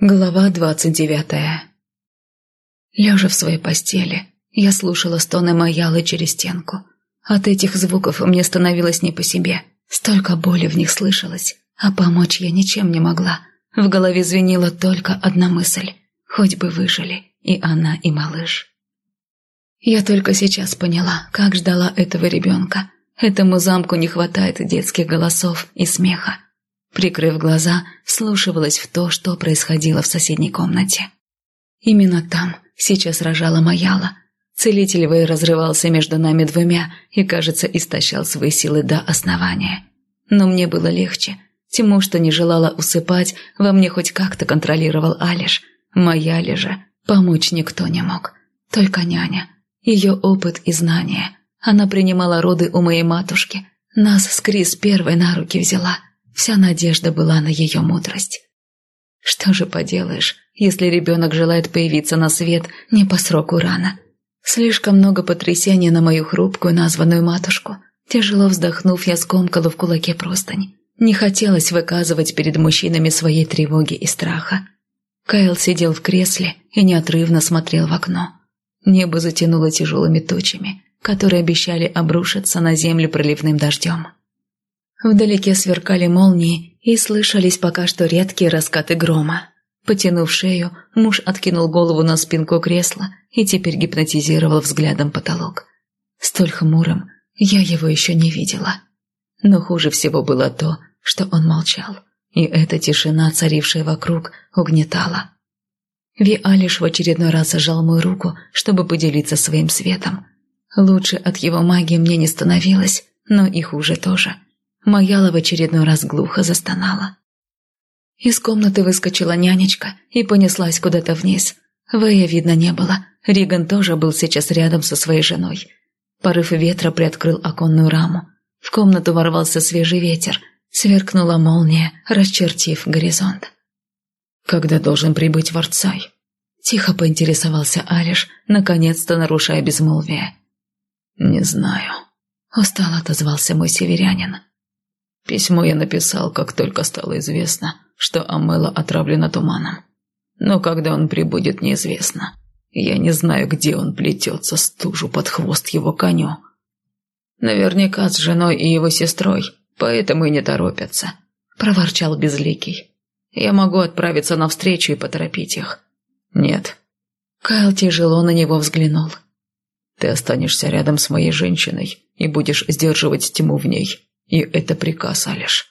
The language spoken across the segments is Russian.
Глава двадцать девятая Лежа в своей постели, я слушала стоны Маялы через стенку. От этих звуков мне становилось не по себе. Столько боли в них слышалось, а помочь я ничем не могла. В голове звенела только одна мысль – хоть бы выжили и она, и малыш. Я только сейчас поняла, как ждала этого ребенка. Этому замку не хватает детских голосов и смеха. Прикрыв глаза, слушалась в то, что происходило в соседней комнате. Именно там сейчас рожала Маяла. Целитель Вэй разрывался между нами двумя и, кажется, истощал свои силы до основания. Но мне было легче. Тему, что не желала усыпать, во мне хоть как-то контролировал Алиш. Моя же помочь никто не мог. Только няня. Ее опыт и знания. Она принимала роды у моей матушки. Нас с Крис первой на руки взяла – Вся надежда была на ее мудрость. Что же поделаешь, если ребенок желает появиться на свет не по сроку рано? Слишком много потрясения на мою хрупкую названную матушку. Тяжело вздохнув, я скомкала в кулаке простынь. Не хотелось выказывать перед мужчинами своей тревоги и страха. Кайл сидел в кресле и неотрывно смотрел в окно. Небо затянуло тяжелыми тучами, которые обещали обрушиться на землю проливным дождем. Вдалеке сверкали молнии и слышались пока что редкие раскаты грома. Потянув шею, муж откинул голову на спинку кресла и теперь гипнотизировал взглядом потолок. Столь хмурым я его еще не видела. Но хуже всего было то, что он молчал, и эта тишина, царившая вокруг, угнетала. Ви Алиш в очередной раз зажал мою руку, чтобы поделиться своим светом. Лучше от его магии мне не становилось, но и хуже тоже. Маяла в очередной раз глухо застонала. Из комнаты выскочила нянечка и понеслась куда-то вниз. Вэя видно не было. Риган тоже был сейчас рядом со своей женой. Порыв ветра приоткрыл оконную раму. В комнату ворвался свежий ветер. Сверкнула молния, расчертив горизонт. «Когда должен прибыть Варцай?» Тихо поинтересовался Алиш, наконец-то нарушая безмолвие. «Не знаю», — устало отозвался мой северянин. Письмо я написал, как только стало известно, что Амела отравлена туманом. Но когда он прибудет, неизвестно. Я не знаю, где он плетется, стужу под хвост его коню. Наверняка с женой и его сестрой, поэтому и не торопятся», – проворчал Безликий. «Я могу отправиться навстречу и поторопить их». «Нет». Кайл тяжело на него взглянул. «Ты останешься рядом с моей женщиной и будешь сдерживать тьму в ней. И это приказ, Алиш.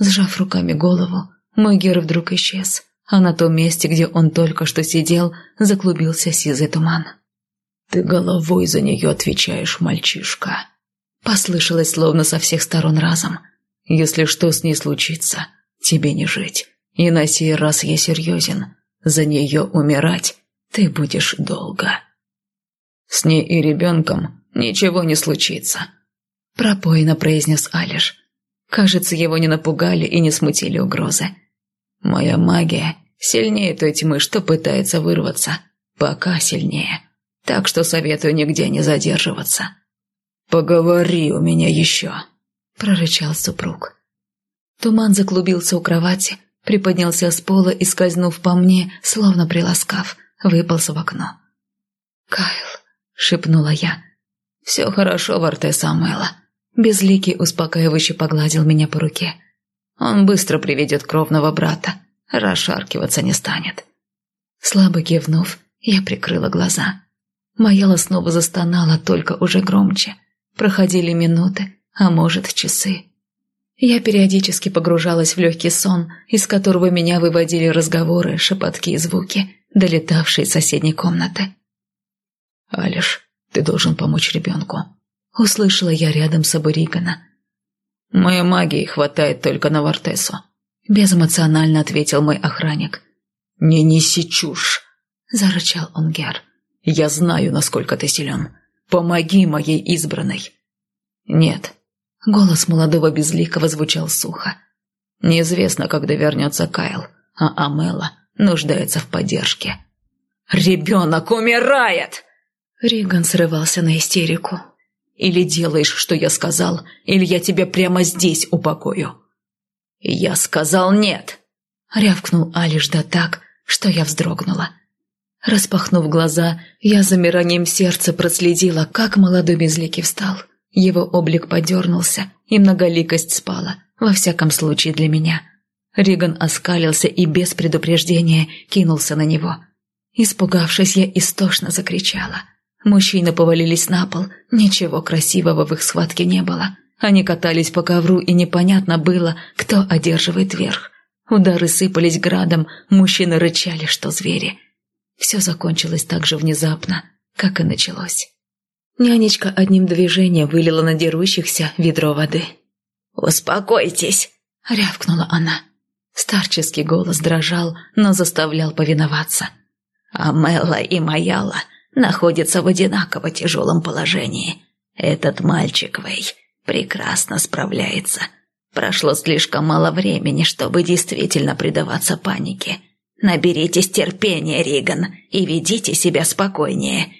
Сжав руками голову, мой Гер вдруг исчез, а на том месте, где он только что сидел, заклубился сизый туман. «Ты головой за нее отвечаешь, мальчишка», — послышалось словно со всех сторон разом. «Если что с ней случится, тебе не жить. И на сей раз я серьезен. За нее умирать ты будешь долго». «С ней и ребенком ничего не случится», пропойно произнес Алиш. Кажется, его не напугали и не смутили угрозы. «Моя магия сильнее той тьмы, что пытается вырваться. Пока сильнее. Так что советую нигде не задерживаться». «Поговори у меня еще», — прорычал супруг. Туман заклубился у кровати, приподнялся с пола и, скользнув по мне, словно приласкав, выполз в окно. «Кайл», — шепнула я, — «все хорошо, Варте Самуэла. Безликий успокаивающе погладил меня по руке. Он быстро приведет кровного брата, расшаркиваться не станет. Слабо кивнув, я прикрыла глаза. Маяла снова застонала, только уже громче. Проходили минуты, а может, часы. Я периодически погружалась в легкий сон, из которого меня выводили разговоры, шепотки и звуки, долетавшие из соседней комнаты. «Алиш, ты должен помочь ребенку», Услышала я рядом с собой Ригана. «Моей магии хватает только на Вартесу», – безэмоционально ответил мой охранник. «Не неси чушь», – зарычал он Гер. «Я знаю, насколько ты силен. Помоги моей избранной». «Нет». Голос молодого безликого звучал сухо. «Неизвестно, когда вернется Кайл, а Амела нуждается в поддержке». «Ребенок умирает!» Риган срывался на истерику. Или делаешь, что я сказал, или я тебя прямо здесь упокою». «Я сказал нет!» — рявкнул Алиш да так, что я вздрогнула. Распахнув глаза, я замиранием сердца проследила, как молодой безликий встал. Его облик подернулся, и многоликость спала, во всяком случае для меня. Риган оскалился и без предупреждения кинулся на него. Испугавшись, я истошно закричала. Мужчины повалились на пол, ничего красивого в их схватке не было. Они катались по ковру, и непонятно было, кто одерживает верх. Удары сыпались градом, мужчины рычали, что звери. Все закончилось так же внезапно, как и началось. Нянечка одним движением вылила на дерущихся ведро воды. «Успокойтесь!» — рявкнула она. Старческий голос дрожал, но заставлял повиноваться. «Амелла и Маяла находятся в одинаково тяжелом положении. Этот мальчик, Вэй, прекрасно справляется. Прошло слишком мало времени, чтобы действительно предаваться панике. Наберитесь терпения, Риган, и ведите себя спокойнее.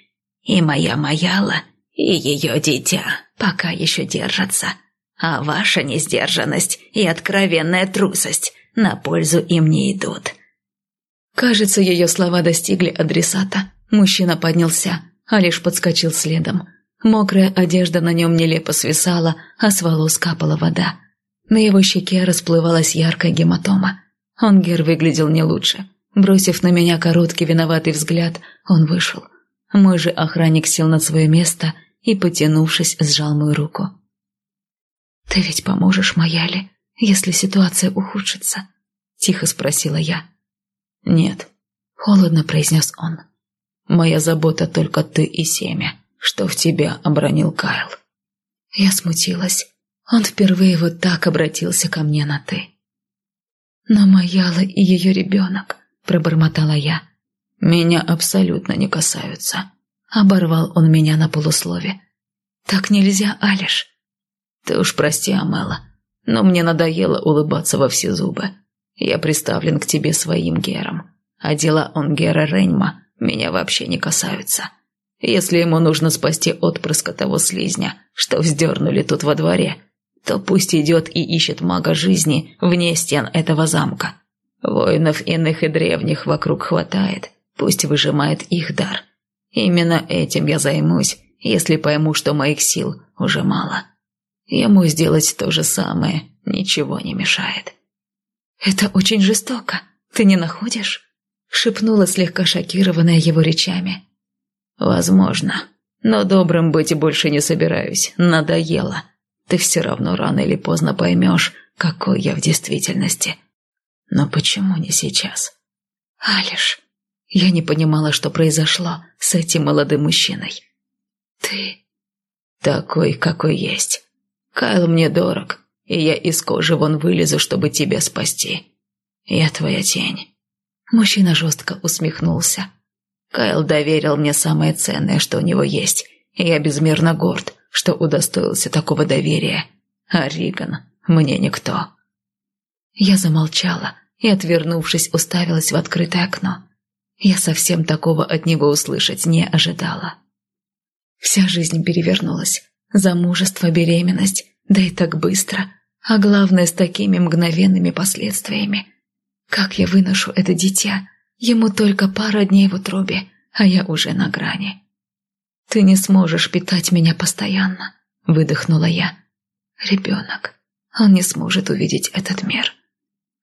И моя Маяла, и ее дитя пока еще держатся. А ваша несдержанность и откровенная трусость на пользу им не идут. Кажется, ее слова достигли адресата. Мужчина поднялся, а лишь подскочил следом. Мокрая одежда на нем нелепо свисала, а с волос капала вода. На его щеке расплывалась яркая гематома. Онгер выглядел не лучше. Бросив на меня короткий виноватый взгляд, он вышел. Мой же охранник сел на свое место и, потянувшись, сжал мою руку. «Ты ведь поможешь Маяле?» если ситуация ухудшится?» – тихо спросила я. «Нет», – холодно произнес он. «Моя забота только ты и семя, что в тебя обронил Кайл». Я смутилась. Он впервые вот так обратился ко мне на «ты». «Но Маяла и ее ребенок», – пробормотала я. «Меня абсолютно не касаются», – оборвал он меня на полуслове. «Так нельзя, Алиш». «Ты уж прости, Амела, но мне надоело улыбаться во все зубы. Я приставлен к тебе своим Гером, а дела Онгера Рейнма меня вообще не касаются. Если ему нужно спасти отпрыска того слизня, что вздернули тут во дворе, то пусть идет и ищет мага жизни вне стен этого замка. Воинов иных и древних вокруг хватает, пусть выжимает их дар. Именно этим я займусь, если пойму, что моих сил уже мало. Ему сделать то же самое ничего не мешает. «Это очень жестоко, ты не находишь?» Шепнула слегка шокированная его речами. «Возможно, но добрым быть больше не собираюсь, надоело. Ты все равно рано или поздно поймешь, какой я в действительности. Но почему не сейчас?» «Алиш, я не понимала, что произошло с этим молодым мужчиной. Ты...» «Такой, какой есть. Кайл мне дорог, и я из кожи вон вылезу, чтобы тебя спасти. Я твоя тень». Мужчина жестко усмехнулся. Кайл доверил мне самое ценное, что у него есть, и я безмерно горд, что удостоился такого доверия. А Риган мне никто. Я замолчала и, отвернувшись, уставилась в открытое окно. Я совсем такого от него услышать не ожидала. Вся жизнь перевернулась. Замужество, беременность, да и так быстро, а главное, с такими мгновенными последствиями. Как я выношу это дитя? Ему только пара дней в утробе, а я уже на грани. «Ты не сможешь питать меня постоянно», — выдохнула я. «Ребенок, он не сможет увидеть этот мир».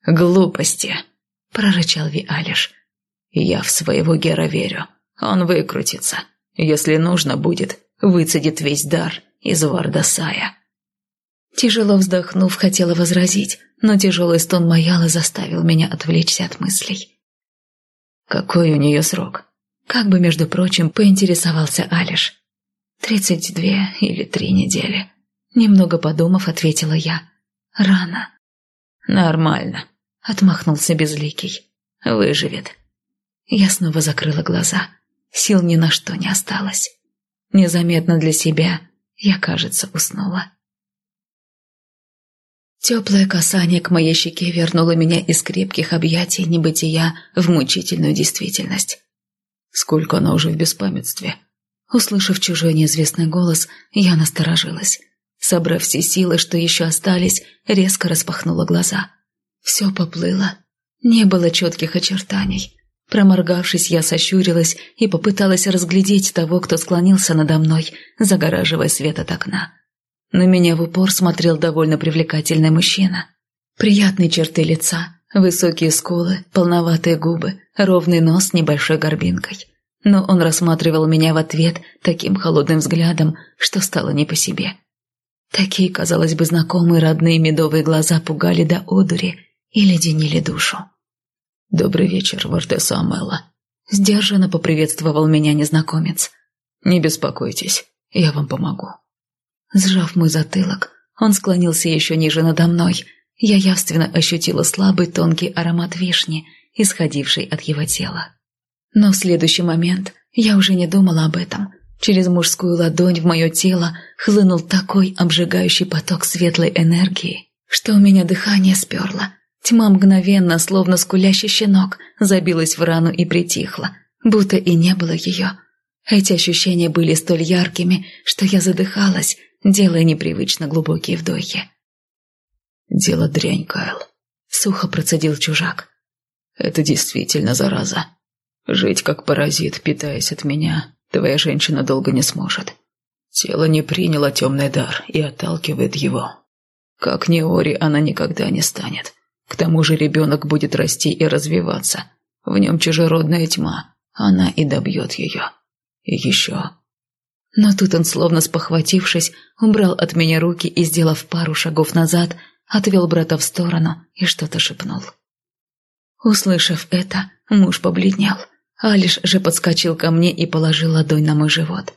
«Глупости», — прорычал Виалиш. «Я в своего Гера верю. Он выкрутится. Если нужно будет, выцедит весь дар из Вардасая. Тяжело вздохнув, хотела возразить, но тяжелый стон Маяла заставил меня отвлечься от мыслей. «Какой у нее срок?» Как бы, между прочим, поинтересовался Алиш. «Тридцать две или три недели». Немного подумав, ответила я. «Рано». «Нормально», — отмахнулся Безликий. «Выживет». Я снова закрыла глаза. Сил ни на что не осталось. Незаметно для себя я, кажется, уснула. Теплое касание к моей щеке вернуло меня из крепких объятий небытия в мучительную действительность. Сколько она уже в беспамятстве. Услышав чужой неизвестный голос, я насторожилась. Собрав все силы, что еще остались, резко распахнула глаза. Все поплыло. Не было четких очертаний. Проморгавшись, я сощурилась и попыталась разглядеть того, кто склонился надо мной, загораживая свет от окна. На меня в упор смотрел довольно привлекательный мужчина. Приятные черты лица, высокие скулы, полноватые губы, ровный нос с небольшой горбинкой. Но он рассматривал меня в ответ таким холодным взглядом, что стало не по себе. Такие, казалось бы, знакомые родные медовые глаза пугали до одури и леденили душу. «Добрый вечер, Вардеса Амела», — сдержанно поприветствовал меня незнакомец. «Не беспокойтесь, я вам помогу». Сжав мой затылок, он склонился еще ниже надо мной. Я явственно ощутила слабый тонкий аромат вишни, исходивший от его тела. Но в следующий момент я уже не думала об этом. Через мужскую ладонь в мое тело хлынул такой обжигающий поток светлой энергии, что у меня дыхание сперло. Тьма мгновенно, словно скулящий щенок, забилась в рану и притихла, будто и не было ее. Эти ощущения были столь яркими, что я задыхалась, делая непривычно глубокие вдохи. «Дело дрянь, Кайл», — сухо процедил чужак. «Это действительно зараза. Жить как паразит, питаясь от меня, твоя женщина долго не сможет. Тело не приняло темный дар и отталкивает его. Как Неори она никогда не станет. К тому же ребенок будет расти и развиваться. В нем чужеродная тьма, она и добьет ее. И еще но тут он, словно спохватившись, убрал от меня руки и, сделав пару шагов назад, отвел брата в сторону и что-то шепнул. Услышав это, муж побледнел. Алиш же подскочил ко мне и положил ладонь на мой живот.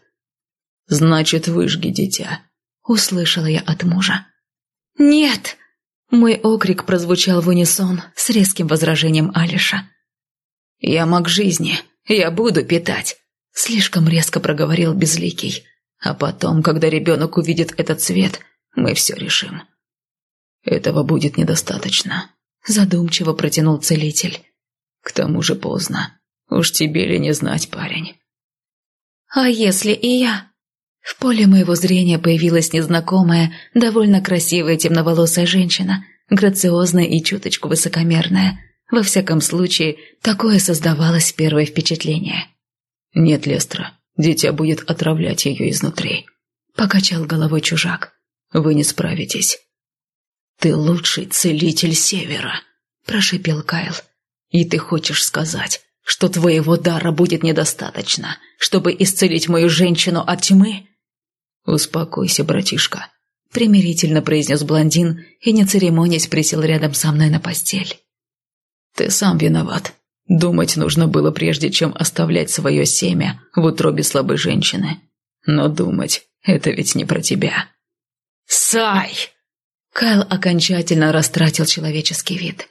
«Значит, выжги, дитя», — услышала я от мужа. «Нет!» — мой окрик прозвучал в унисон с резким возражением Алиша. «Я маг жизни, я буду питать. Слишком резко проговорил Безликий. А потом, когда ребенок увидит этот цвет, мы все решим. Этого будет недостаточно. Задумчиво протянул целитель. К тому же поздно. Уж тебе ли не знать, парень. А если и я? В поле моего зрения появилась незнакомая, довольно красивая темноволосая женщина, грациозная и чуточку высокомерная. Во всяком случае, такое создавалось первое впечатление. «Нет, Лестра, дитя будет отравлять ее изнутри», — покачал головой чужак. «Вы не справитесь». «Ты лучший целитель Севера», — прошипел Кайл. «И ты хочешь сказать, что твоего дара будет недостаточно, чтобы исцелить мою женщину от тьмы?» «Успокойся, братишка», — примирительно произнес блондин и, не церемонясь, присел рядом со мной на постель. «Ты сам виноват. Думать нужно было прежде, чем оставлять свое семя в утробе слабой женщины. Но думать – это ведь не про тебя. «Сай!» Кайл окончательно растратил человеческий вид.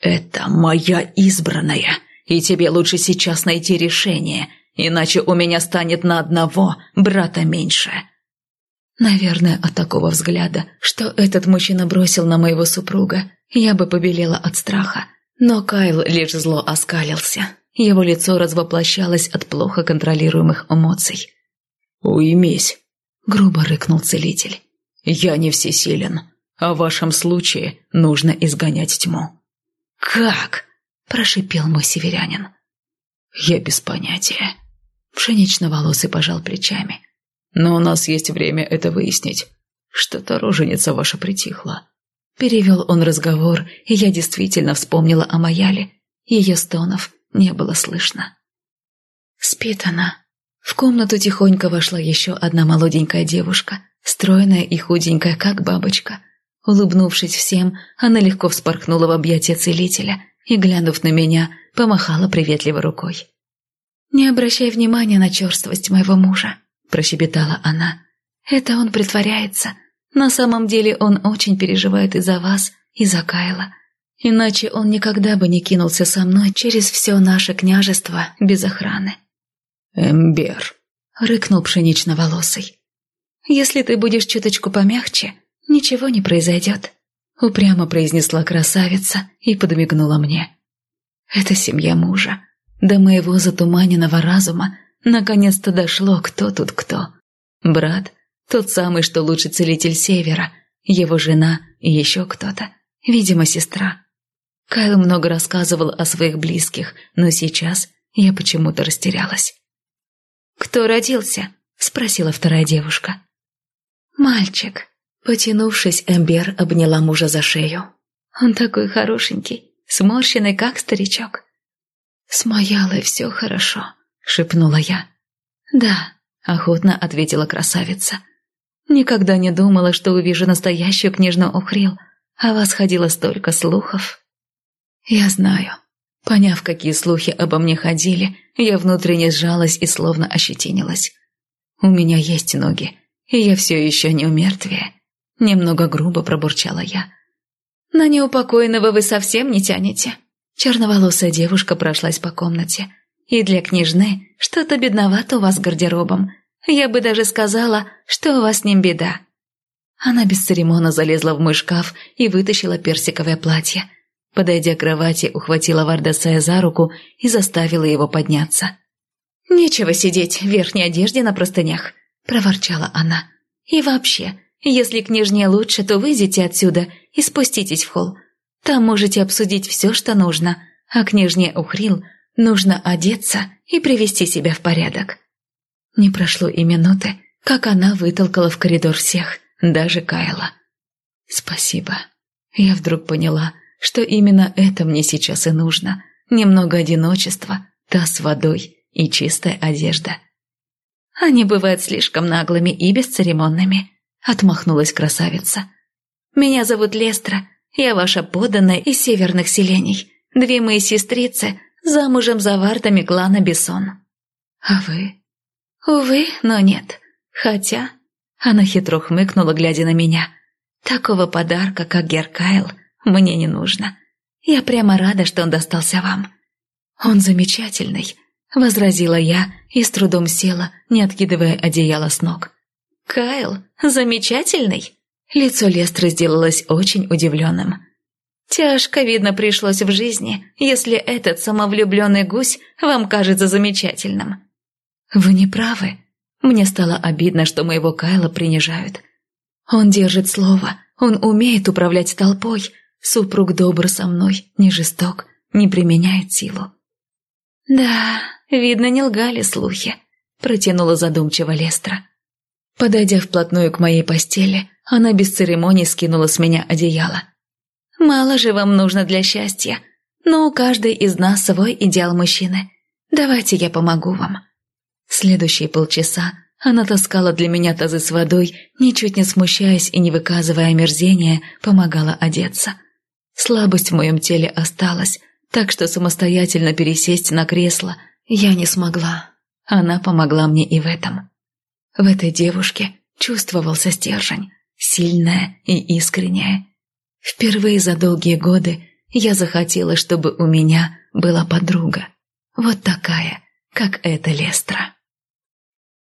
«Это моя избранная, и тебе лучше сейчас найти решение, иначе у меня станет на одного брата меньше». Наверное, от такого взгляда, что этот мужчина бросил на моего супруга, я бы побелела от страха. Но Кайл лишь зло оскалился. Его лицо развоплощалось от плохо контролируемых эмоций. «Уймись», — грубо рыкнул целитель. «Я не всесилен, а в вашем случае нужно изгонять тьму». «Как?» – прошипел мой северянин. «Я без понятия». Пшенично-волосый пожал плечами. «Но у нас есть время это выяснить. Что-то роженица ваша притихла. Перевел он разговор, и я действительно вспомнила о Маяле. Ее стонов не было слышно. Спит она. В комнату тихонько вошла еще одна молоденькая девушка, стройная и худенькая, как бабочка. Улыбнувшись всем, она легко вспорхнула в объятия целителя и, глянув на меня, помахала приветливо рукой. «Не обращай внимания на черствость моего мужа», – прощебетала она. «Это он притворяется, на самом деле он очень переживает и за вас, и за Кайла. Иначе он никогда бы не кинулся со мной через все наше княжество без охраны. «Эмбер», — рыкнул пшенично-волосый. «Если ты будешь чуточку помягче, ничего не произойдет», — упрямо произнесла красавица и подмигнула мне. «Это семья мужа. До моего затуманенного разума наконец-то дошло, кто тут кто. Брат, тот самый, что лучший целитель Севера, его жена и еще кто-то. Видимо, сестра. Кайл много рассказывал о своих близких, но сейчас я почему-то растерялась. «Кто родился?» – спросила вторая девушка. «Мальчик». Потянувшись, Эмбер обняла мужа за шею. «Он такой хорошенький, сморщенный, как старичок». «С Маялой все хорошо», – шепнула я. «Да», – охотно ответила красавица. «Никогда не думала, что увижу настоящую княжну Ухрил. О вас ходило столько слухов». «Я знаю». Поняв, какие слухи обо мне ходили, я внутренне сжалась и словно ощетинилась. «У меня есть ноги, и я все еще не умертвее». Немного грубо пробурчала я. «На неупокоенного вы совсем не тянете». Черноволосая девушка прошлась по комнате. «И для княжны что-то бедновато у вас гардеробом. Я бы даже сказала, что у вас с ним беда». Она без церемона залезла в мой шкаф и вытащила персиковое платье. Подойдя к кровати, ухватила Вардасая за руку и заставила его подняться. «Нечего сидеть в верхней одежде на простынях», – проворчала она. «И вообще, если княжне лучше, то выйдите отсюда и спуститесь в холл. Там можете обсудить все, что нужно, а княжне Ухрил нужно одеться и привести себя в порядок». Не прошло и минуты, как она вытолкала в коридор всех, даже Кайла. «Спасибо». Я вдруг поняла, что именно это мне сейчас и нужно. Немного одиночества, таз с водой и чистая одежда. Они бывают слишком наглыми и бесцеремонными, отмахнулась красавица. Меня зовут Лестра, я ваша поданная из северных селений. Две мои сестрицы замужем за вартами клана Бессон. А вы? Увы, но нет. Хотя... Она хитро хмыкнула, глядя на меня. Такого подарка, как Геркайл, мне не нужно. Я прямо рада, что он достался вам. Он замечательный, возразила я и с трудом села, не откидывая одеяло с ног. Кайл замечательный. Лицо Лестры сделалось очень удивленным. Тяжко, видно, пришлось в жизни, если этот самовлюбленный гусь вам кажется замечательным. Вы не правы. Мне стало обидно, что моего Кайла принижают. Он держит слово, он умеет управлять толпой, Супруг добр со мной, не жесток, не применяет силу. «Да, видно, не лгали слухи», — протянула задумчиво Лестра. Подойдя вплотную к моей постели, она без церемоний скинула с меня одеяло. «Мало же вам нужно для счастья, но у каждой из нас свой идеал мужчины. Давайте я помогу вам». Следующие полчаса она таскала для меня тазы с водой, ничуть не смущаясь и не выказывая омерзения, помогала одеться. Слабость в моем теле осталась, так что самостоятельно пересесть на кресло я не смогла. Она помогла мне и в этом. В этой девушке чувствовался стержень, сильная и искренняя. Впервые за долгие годы я захотела, чтобы у меня была подруга. Вот такая, как эта Лестра.